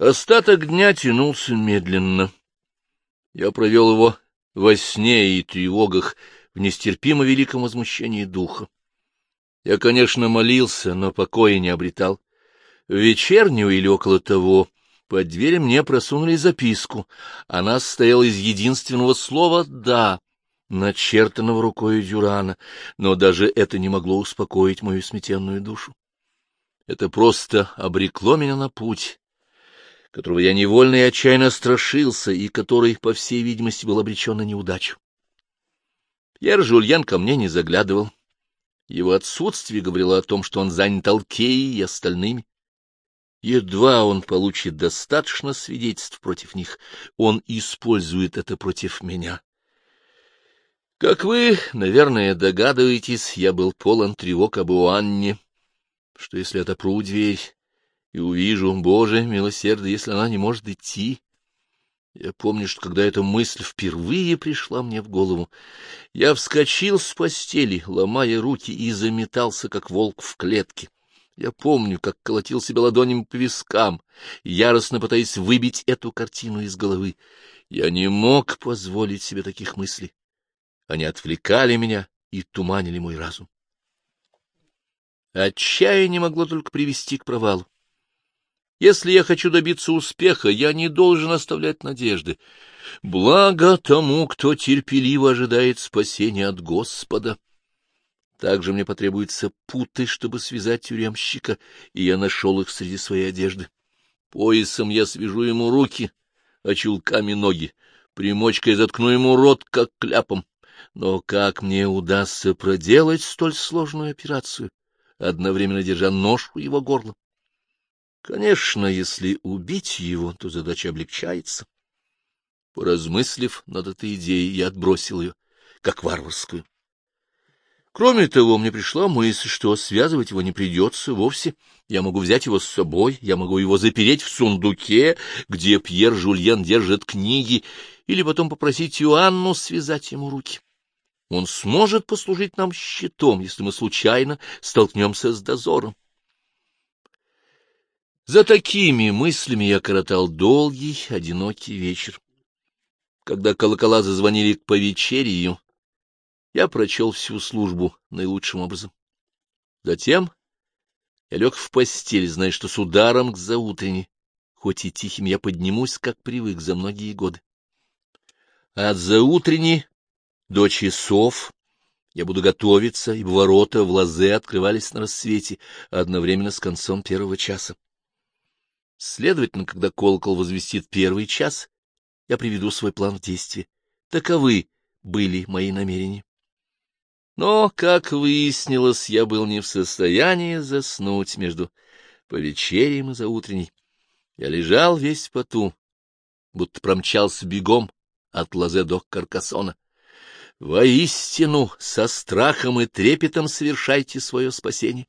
Остаток дня тянулся медленно. Я провел его во сне и тревогах, в нестерпимо великом возмущении духа. Я, конечно, молился, но покоя не обретал. В вечернюю или около того под дверь мне просунули записку. Она состояла из единственного слова «да», начертанного рукой Дюрана, но даже это не могло успокоить мою сметенную душу. Это просто обрекло меня на путь, которого я невольно и отчаянно страшился, и который, по всей видимости, был обречен на неудачу. Пьер Жульен ко мне не заглядывал. Его отсутствие говорило о том, что он занят Алкеей и остальными. Едва он получит достаточно свидетельств против них, он использует это против меня. Как вы, наверное, догадываетесь, я был полон тревог об Иоанне, что если отопру дверь и увижу, Боже, милосердие, если она не может идти. Я помню, что когда эта мысль впервые пришла мне в голову, я вскочил с постели, ломая руки, и заметался, как волк в клетке. Я помню, как колотил себя ладонями по вискам, яростно пытаясь выбить эту картину из головы. Я не мог позволить себе таких мыслей. Они отвлекали меня и туманили мой разум. Отчаяние могло только привести к провалу. Если я хочу добиться успеха, я не должен оставлять надежды. Благо тому, кто терпеливо ожидает спасения от Господа. Также мне потребуются путы, чтобы связать тюремщика, и я нашел их среди своей одежды. Поясом я свяжу ему руки, а чулками ноги, примочкой заткну ему рот, как кляпом. Но как мне удастся проделать столь сложную операцию, одновременно держа нож у его горла? Конечно, если убить его, то задача облегчается. Поразмыслив над этой идеей, я отбросил ее, как варварскую. Кроме того, мне пришла мысль, что связывать его не придется вовсе. Я могу взять его с собой, я могу его запереть в сундуке, где Пьер Жульен держит книги, или потом попросить Иоанну связать ему руки. Он сможет послужить нам щитом, если мы случайно столкнемся с дозором. За такими мыслями я коротал долгий, одинокий вечер. Когда колокола зазвонили к повечерию, я прочел всю службу наилучшим образом. Затем я лег в постель, зная, что с ударом к заутренней, хоть и тихим, я поднимусь, как привык за многие годы. От заутренней до часов я буду готовиться, ибо ворота в лазе открывались на рассвете одновременно с концом первого часа. Следовательно, когда колокол возвестит первый час, я приведу свой план в действие. Таковы были мои намерения. Но, как выяснилось, я был не в состоянии заснуть между повечерием и заутренней. Я лежал весь в поту, будто промчался бегом от Лазе до Каркасона. Воистину, со страхом и трепетом совершайте свое спасение.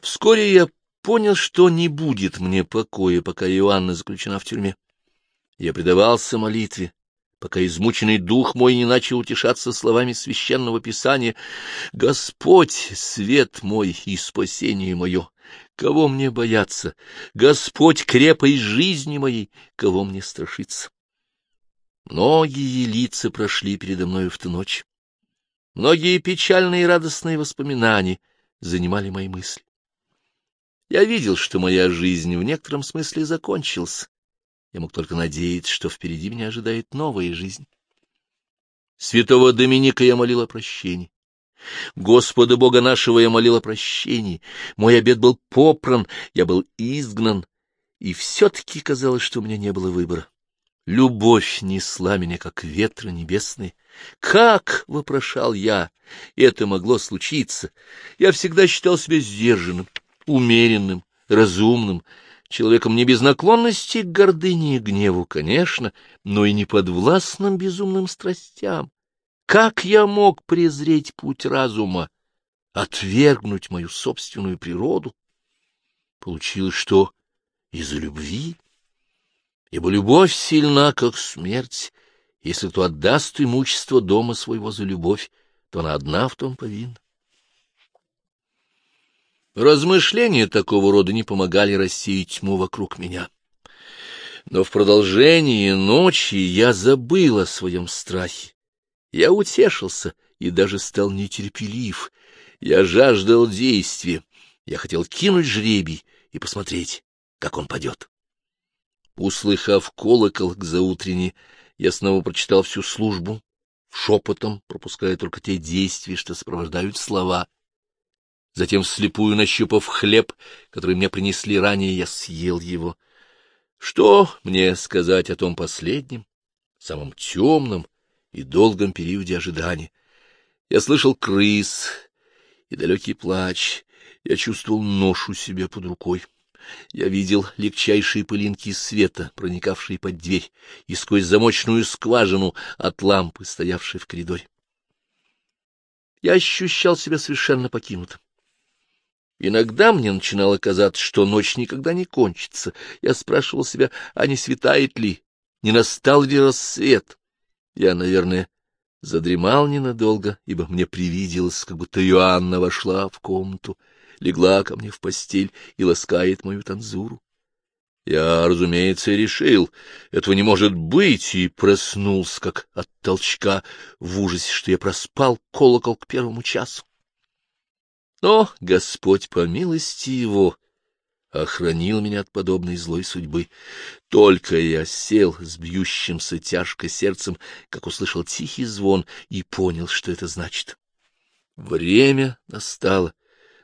Вскоре я понял, что не будет мне покоя, пока Иоанна заключена в тюрьме. Я предавался молитве, пока измученный дух мой не начал утешаться словами священного писания «Господь, свет мой и спасение мое, кого мне бояться? Господь, крепость жизни моей, кого мне страшиться?» Многие лица прошли передо мною в ту ночь. Многие печальные и радостные воспоминания занимали мои мысли. Я видел, что моя жизнь в некотором смысле закончилась. Я мог только надеяться, что впереди меня ожидает новая жизнь. Святого Доминика я молил о прощении. Господа Бога нашего я молил о прощении. Мой обед был попран, я был изгнан, и все-таки казалось, что у меня не было выбора. Любовь несла меня, как ветры небесные. Как, — вопрошал я, — это могло случиться? Я всегда считал себя сдержанным, умеренным, разумным, человеком не без наклонности к гордыне и гневу, конечно, но и не подвластным безумным страстям. Как я мог презреть путь разума, отвергнуть мою собственную природу? Получилось, что из-за любви ибо любовь сильна, как смерть. Если кто отдаст имущество дома своего за любовь, то она одна в том повинна. Размышления такого рода не помогали рассеять тьму вокруг меня. Но в продолжении ночи я забыл о своем страхе. Я утешился и даже стал нетерпелив. Я жаждал действия. Я хотел кинуть жребий и посмотреть, как он падет. Услыхав колокол к заутренне, я снова прочитал всю службу, шепотом, пропуская только те действия, что сопровождают слова. Затем, вслепую нащупав хлеб, который мне принесли ранее, я съел его. Что мне сказать о том последнем, самом темном и долгом периоде ожидания? Я слышал крыс и далекий плач, я чувствовал нож у себя под рукой. Я видел легчайшие пылинки света, проникавшие под дверь, и сквозь замочную скважину от лампы, стоявшей в коридоре. Я ощущал себя совершенно покинутым. Иногда мне начинало казаться, что ночь никогда не кончится. Я спрашивал себя, а не светает ли, не настал ли рассвет. Я, наверное, задремал ненадолго, ибо мне привиделось, как будто Иоанна вошла в комнату, легла ко мне в постель и ласкает мою танзуру. Я, разумеется, решил, этого не может быть, и проснулся, как от толчка, в ужасе, что я проспал колокол к первому часу. Но Господь, по милости Его, охранил меня от подобной злой судьбы. Только я сел с бьющимся тяжко сердцем, как услышал тихий звон, и понял, что это значит. Время настало.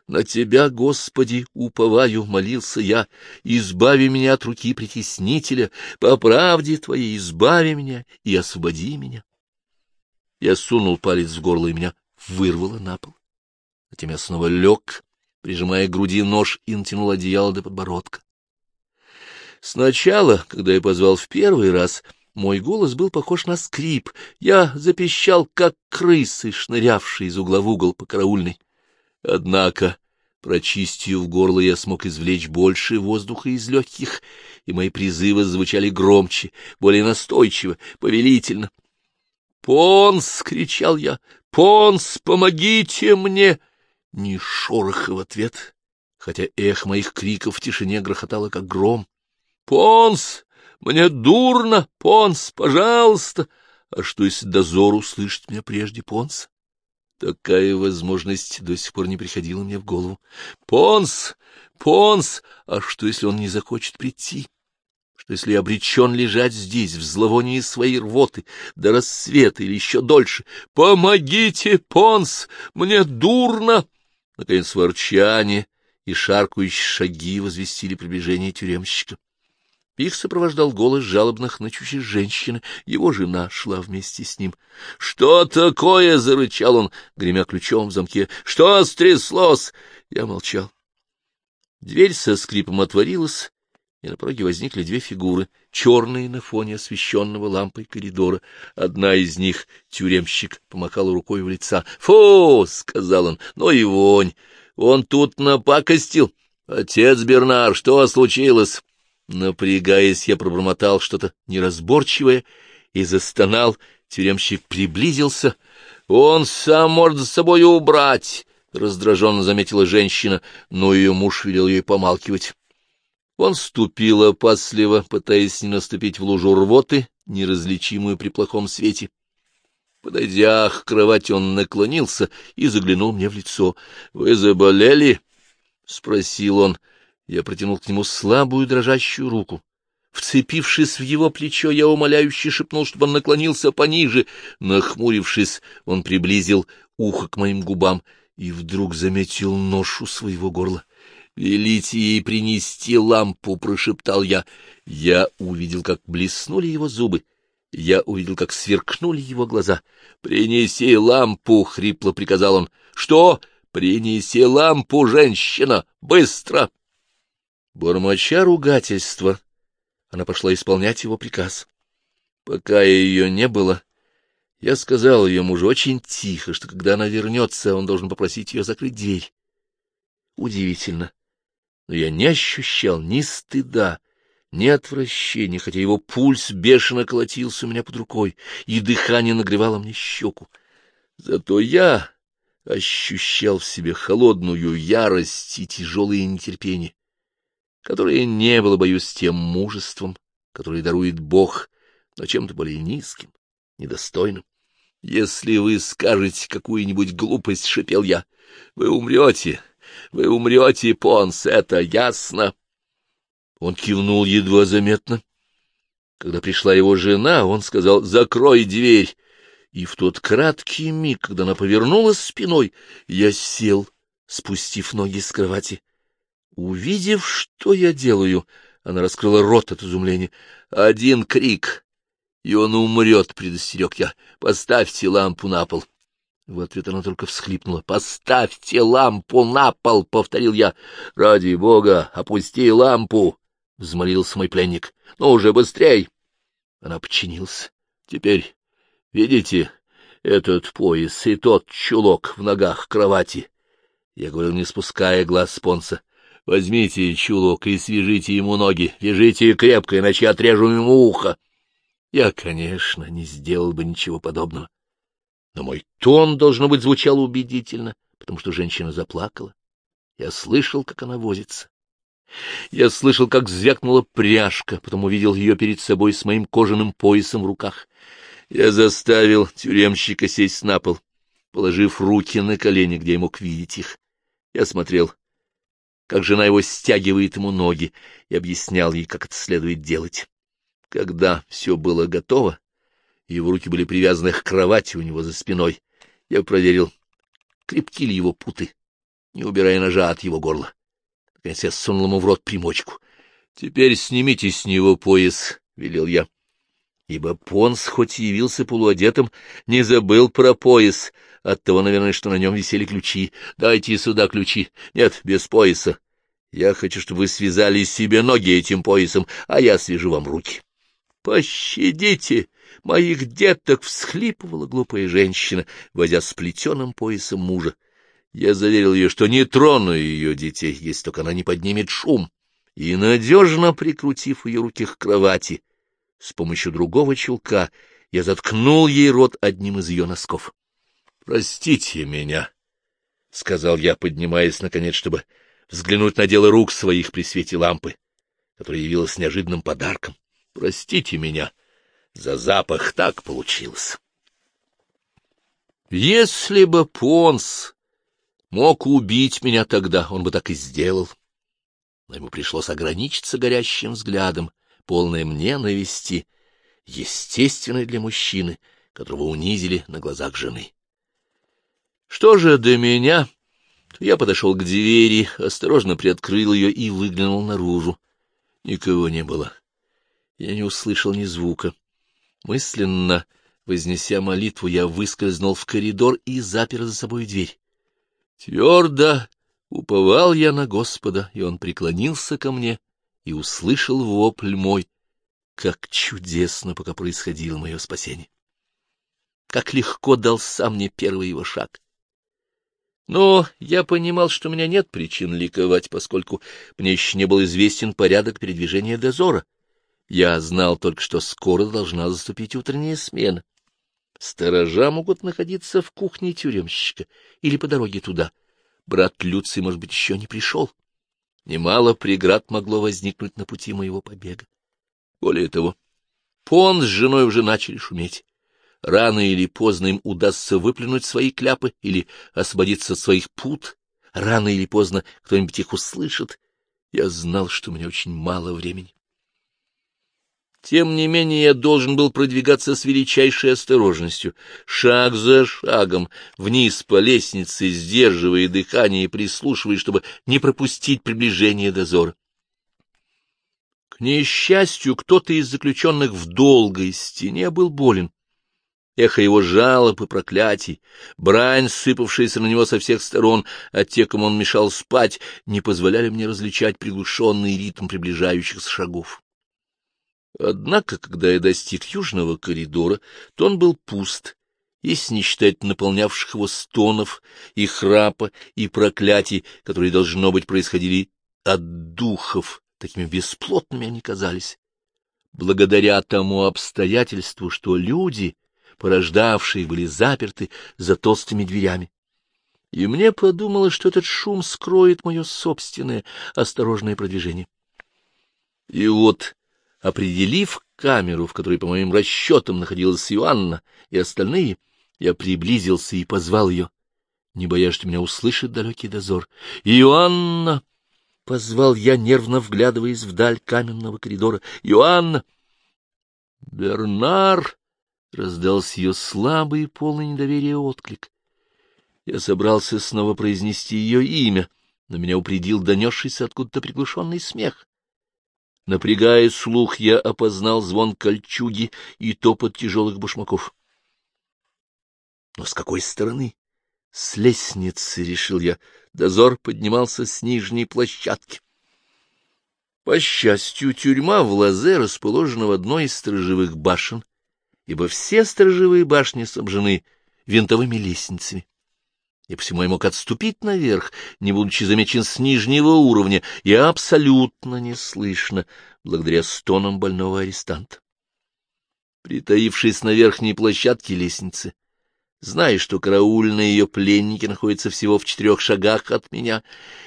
На Тебя, Господи, уповаю, молился я, избави меня от руки притеснителя, по правде Твоей избави меня и освободи меня. Я сунул палец в горло, и меня вырвало на пол. Затем я снова лег, прижимая к груди нож, и натянул одеяло до подбородка. Сначала, когда я позвал в первый раз, мой голос был похож на скрип. Я запищал, как крысы, шнырявшие из угла в угол по караульной. Однако, прочистив горло, я смог извлечь больше воздуха из легких, и мои призывы звучали громче, более настойчиво, повелительно. «Понс!» — кричал я. «Понс, помогите мне!» Ни шороха в ответ, хотя эх моих криков в тишине грохотало, как гром. «Понс! Мне дурно! Понс, пожалуйста!» А что, если дозор услышит меня прежде Понс? Такая возможность до сих пор не приходила мне в голову. «Понс! Понс! А что, если он не захочет прийти?» что если обречен лежать здесь, в зловонии своей рвоты, до рассвета или еще дольше, «Помогите, Понс! Мне дурно!» Наконец ворчание и шаркающие шаги возвестили приближение тюремщика. Их сопровождал голос жалобных ночущей женщины. Его жена шла вместе с ним. — Что такое? — зарычал он, гремя ключом в замке. — Что стряслось? Я молчал. Дверь со скрипом отворилась, и на пороге возникли две фигуры, черные на фоне освещенного лампой коридора. Одна из них, тюремщик, помахала рукой в лица. — Фу! — сказал он. — Ну и вонь! Он тут напакостил. Отец Бернар, что случилось? Напрягаясь, я пробормотал что-то неразборчивое и застонал. Тюремщик приблизился. — Он сам может за собой убрать! — раздраженно заметила женщина, но ее муж велел ей помалкивать. Он ступил опасливо, пытаясь не наступить в лужу рвоты, неразличимую при плохом свете. Подойдя к кровати, он наклонился и заглянул мне в лицо. — Вы заболели? — спросил он. Я протянул к нему слабую дрожащую руку. Вцепившись в его плечо, я умоляюще шепнул, чтобы он наклонился пониже. Нахмурившись, он приблизил ухо к моим губам и вдруг заметил нож у своего горла. — Велите ей принести лампу, — прошептал я. Я увидел, как блеснули его зубы. Я увидел, как сверкнули его глаза. — Принеси лампу, — хрипло приказал он. — Что? Принеси лампу, женщина! Быстро! Бормоча ругательства, она пошла исполнять его приказ. Пока ее не было, я сказал ее мужу очень тихо, что когда она вернется, он должен попросить ее закрыть дверь. Удивительно но я не ощущал ни стыда, ни отвращения, хотя его пульс бешено колотился у меня под рукой, и дыхание нагревало мне щеку. Зато я ощущал в себе холодную ярость и тяжелое нетерпение, которое не было, боюсь, тем мужеством, который дарует Бог, но чем-то более низким, недостойным. Если вы скажете какую-нибудь глупость, — шепел я, — вы умрете, вы умрете, Понс, это ясно. Он кивнул едва заметно. Когда пришла его жена, он сказал «Закрой дверь!» И в тот краткий миг, когда она повернулась спиной, я сел, спустив ноги с кровати. Увидев, что я делаю, она раскрыла рот от изумления. Один крик, и он умрет, — предостерег я. Поставьте лампу на пол. В ответ она только всхлипнула. «Поставьте лампу на пол!» — повторил я. «Ради бога, опусти лампу!» — взмолился мой пленник. «Ну уже быстрей!» Она подчинился. «Теперь, видите, этот пояс и тот чулок в ногах кровати?» Я говорил, не спуская глаз спонса. «Возьмите чулок и свяжите ему ноги, вяжите крепко, иначе отрежу ему ухо». Я, конечно, не сделал бы ничего подобного но мой тон, должно быть, звучал убедительно, потому что женщина заплакала. Я слышал, как она возится. Я слышал, как звякнула пряжка, потом увидел ее перед собой с моим кожаным поясом в руках. Я заставил тюремщика сесть на пол, положив руки на колени, где я мог видеть их. Я смотрел, как жена его стягивает ему ноги, и объяснял ей, как это следует делать. Когда все было готово, его руки были привязаны к кровати у него за спиной. Я проверил, крепки ли его путы, не убирая ножа от его горла. Наконец я сунул ему в рот примочку. — Теперь снимите с него пояс, — велел я. Ибо Понс, хоть и явился полуодетым, не забыл про пояс. Оттого, наверное, что на нем висели ключи. Дайте сюда ключи. Нет, без пояса. Я хочу, чтобы вы связали себе ноги этим поясом, а я свяжу вам руки. Пощадите моих деток! — всхлипывала глупая женщина, возя с плетеным поясом мужа. Я заверил ее, что не трону ее детей, если только она не поднимет шум, и, надежно прикрутив ее руки к кровати, с помощью другого чулка я заткнул ей рот одним из ее носков. — Простите меня, — сказал я, поднимаясь, наконец, чтобы взглянуть на дело рук своих при свете лампы, которая явилась неожиданным подарком. Простите меня, за запах так получилось. Если бы Понс мог убить меня тогда, он бы так и сделал. Но ему пришлось ограничиться горящим взглядом, полным ненависти, естественной для мужчины, которого унизили на глазах жены. Что же до меня, я подошел к двери, осторожно приоткрыл ее и выглянул наружу. Никого не было. Я не услышал ни звука. Мысленно, вознеся молитву, я выскользнул в коридор и запер за собой дверь. Твердо уповал я на Господа, и он преклонился ко мне и услышал вопль мой. Как чудесно, пока происходило мое спасение! Как легко дал сам мне первый его шаг! Но я понимал, что у меня нет причин ликовать, поскольку мне еще не был известен порядок передвижения дозора. Я знал только, что скоро должна заступить утренняя смена. Сторожа могут находиться в кухне тюремщика или по дороге туда. Брат Люций, может быть, еще не пришел. Немало преград могло возникнуть на пути моего побега. Более того, Пон с женой уже начали шуметь. Рано или поздно им удастся выплюнуть свои кляпы или освободиться от своих пут. Рано или поздно кто-нибудь их услышит. Я знал, что у меня очень мало времени. Тем не менее, я должен был продвигаться с величайшей осторожностью, шаг за шагом, вниз по лестнице, сдерживая дыхание и прислушиваясь, чтобы не пропустить приближение дозора. К несчастью, кто-то из заключенных в долгой стене был болен. Эхо его жалоб и проклятий, брань, сыпавшаяся на него со всех сторон, а те, кому он мешал спать, не позволяли мне различать приглушенный ритм приближающихся шагов. Однако, когда я достиг южного коридора, то он был пуст, если не считать наполнявших его стонов и храпа и проклятий, которые, должно быть, происходили от духов, такими бесплотными они казались. Благодаря тому обстоятельству, что люди, порождавшие, были заперты за толстыми дверями. И мне подумалось, что этот шум скроет мое собственное осторожное продвижение. И вот Определив камеру, в которой, по моим расчетам, находилась Иоанна и остальные, я приблизился и позвал ее, не боясь, что меня услышит далекий дозор. «Иоанна!» — позвал я, нервно вглядываясь вдаль каменного коридора. «Иоанна!» «Бернар!» — раздался ее слабый и полный недоверия отклик. Я собрался снова произнести ее имя, но меня упредил донесшийся откуда-то приглушенный смех. Напрягая слух, я опознал звон кольчуги и топот тяжелых башмаков. Но с какой стороны? С лестницы, — решил я. Дозор поднимался с нижней площадки. По счастью, тюрьма в Лазе расположена в одной из сторожевых башен, ибо все сторожевые башни снабжены винтовыми лестницами. И посему я мог отступить наверх, не будучи замечен с нижнего уровня, и абсолютно неслышно, благодаря стонам больного арестанта. Притаившись на верхней площадке лестницы, Зная, что караульные ее пленники находятся всего в четырех шагах от меня,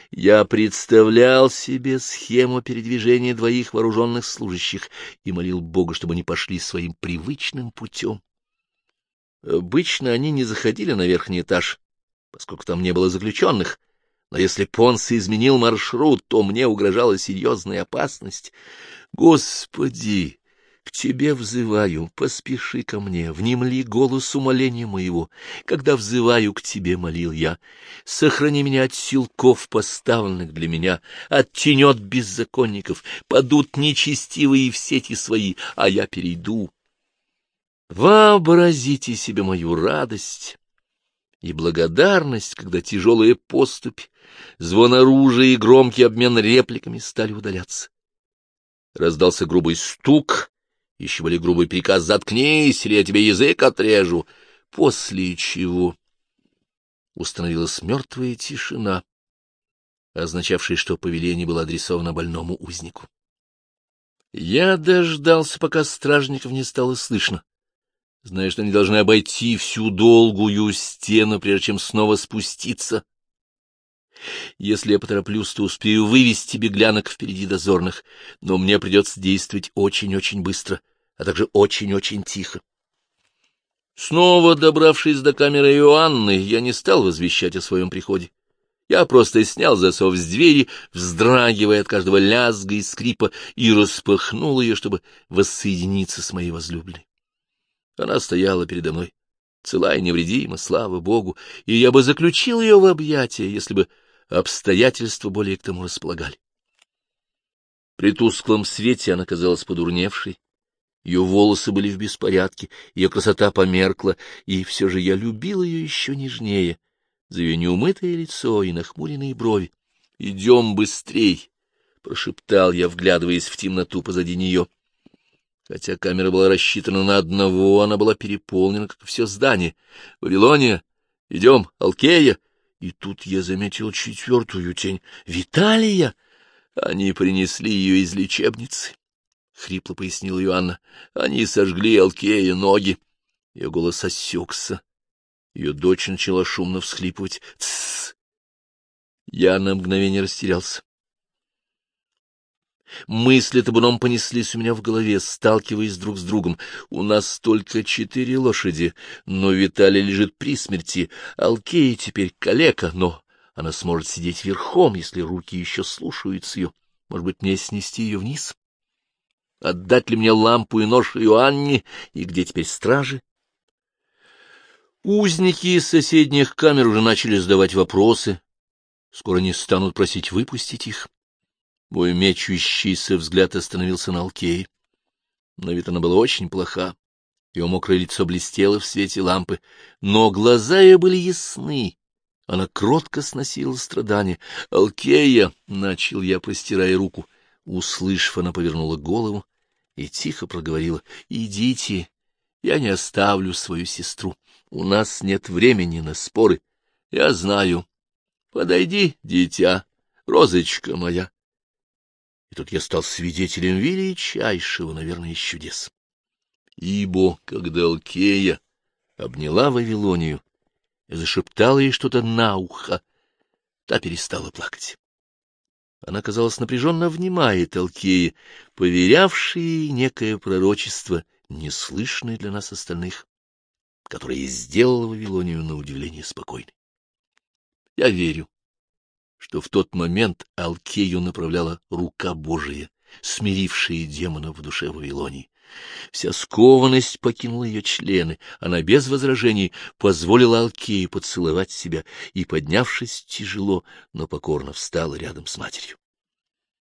я представлял себе схему передвижения двоих вооруженных служащих и молил Бога, чтобы они пошли своим привычным путем. Обычно они не заходили на верхний этаж, поскольку там не было заключенных, но если Понс изменил маршрут, то мне угрожала серьезная опасность. Господи! К тебе взываю, поспеши ко мне, внемли голос умоления моего. Когда взываю к тебе, молил я, сохрани меня от силков, поставленных для меня, от тенет беззаконников, падут нечестивые в сети свои, а я перейду. Вообразите себе мою радость и благодарность, когда тяжелая поступь, звон оружия и громкий обмен репликами стали удаляться. Раздался грубый стук, еще более грубый приказ «Заткнись, или я тебе язык отрежу», после чего установилась мертвая тишина, означавшая, что повеление было адресовано больному узнику. Я дождался, пока стражников не стало слышно, зная, что они должны обойти всю долгую стену, прежде чем снова спуститься. Если я потороплюсь, то успею вывести беглянок впереди дозорных, но мне придется действовать очень-очень быстро, а также очень-очень тихо. Снова добравшись до камеры Иоанны, я не стал возвещать о своем приходе. Я просто снял засов с двери, вздрагивая от каждого лязга и скрипа, и распахнул ее, чтобы воссоединиться с моей возлюбленной. Она стояла передо мной, целая и невредима, слава богу, и я бы заключил ее в объятия, если бы обстоятельства более к тому располагали. При тусклом свете она казалась подурневшей, ее волосы были в беспорядке, ее красота померкла, и все же я любил ее еще нежнее за ее неумытое лицо и нахмуренные брови. — Идем быстрей! — прошептал я, вглядываясь в темноту позади нее. Хотя камера была рассчитана на одного, она была переполнена, как все здание. — Вавилония! Идем, Алкея! И тут я заметил четвертую тень. Виталия! Они принесли ее из лечебницы. — хрипло пояснила Иоанна. — Они сожгли Алкея ноги. Ее голос осекся. Ее дочь начала шумно всхлипывать.! Я на мгновение растерялся. Мысли табуном понеслись у меня в голове, сталкиваясь друг с другом. У нас только четыре лошади, но Виталий лежит при смерти. Алкея теперь калека, но она сможет сидеть верхом, если руки еще слушаются ее. Может быть, мне снести ее вниз? Отдать ли мне лампу и нож Иоанне? И где теперь стражи? Узники из соседних камер уже начали задавать вопросы. Скоро они станут просить выпустить их. Мой мечущийся взгляд остановился на Алкее. На вид она была очень плоха. Ее мокрое лицо блестело в свете лампы, но глаза ее были ясны. Она кротко сносила страдания. «Алкея!» — начал я, простирая руку. Услышав, она повернула голову и тихо проговорила. «Идите, я не оставлю свою сестру. У нас нет времени на споры. Я знаю. Подойди, дитя, розочка моя. Тут я стал свидетелем величайшего, наверное, чудес. Ибо, когда Алкея обняла Вавилонию и зашептала ей что-то на ухо, та перестала плакать. Она, казалось, напряженно внимает Алкеи, поверявшей ей некое пророчество, неслышное для нас остальных, которое сделало Вавилонию на удивление спокойной. Я верю, что в тот момент Алкею направляла рука Божия, смирившая демонов в душе Вавилонии. Вся скованность покинула ее члены, она без возражений позволила Алкею поцеловать себя и, поднявшись тяжело, но покорно встала рядом с матерью.